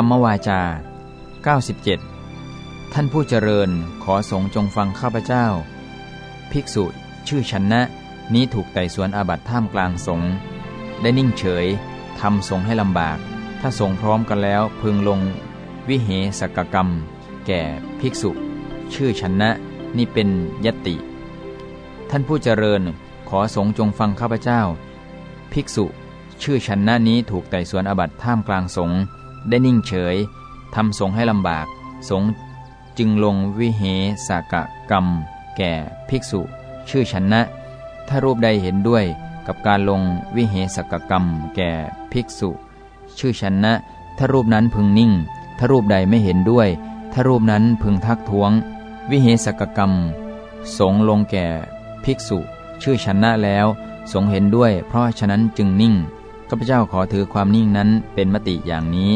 กรรมวาจา 97 ท่านผู้เจริญขอสงจงฟังข้าพเจ้า ภิกษุชื่อชนะ นี้ถูกไต่สวนอาบัติท่ามกลางสงฆ์ได้นิ่งเฉยทำสงให้ลำบาก ถ้าสงพร้อมกันแล้วพึงลงวิเหสกกรรม แก่ภิกษุ ชื่อชนะนี่เป็นยติ ท่านผู้เจริญขอสงจงฟังข้าพเจ้า ภิกษุ ชื่อชนะนี้ถูกไต่สวนอาบัติท่ามกลางสงฆ์ ได้นิ่งเฉยทำสงให้ลำบาก สงจึงลงวิเหสกกรรม แก่ภิกษุ ชื่อชนะ ถ้ารูปใดเห็นด้วยกับการลงวิเหสกกรรม แก่ภิกษุ ชื่อชนะ ถ้ารูปนั้นพึงนิ่ง ถ้ารูปใดไม่เห็นด้วย ถ้ารูปนั้นพึงทักท้วง วิเหสกกรรม สงลงแก่ภิกษุ ชื่อชนะแล้ว สงเห็นด้วย เพราะฉะนั้นจึงนิ่งข้าพเจ้าขอถือความนิ่งนั้นเป็นมติอย่างนี้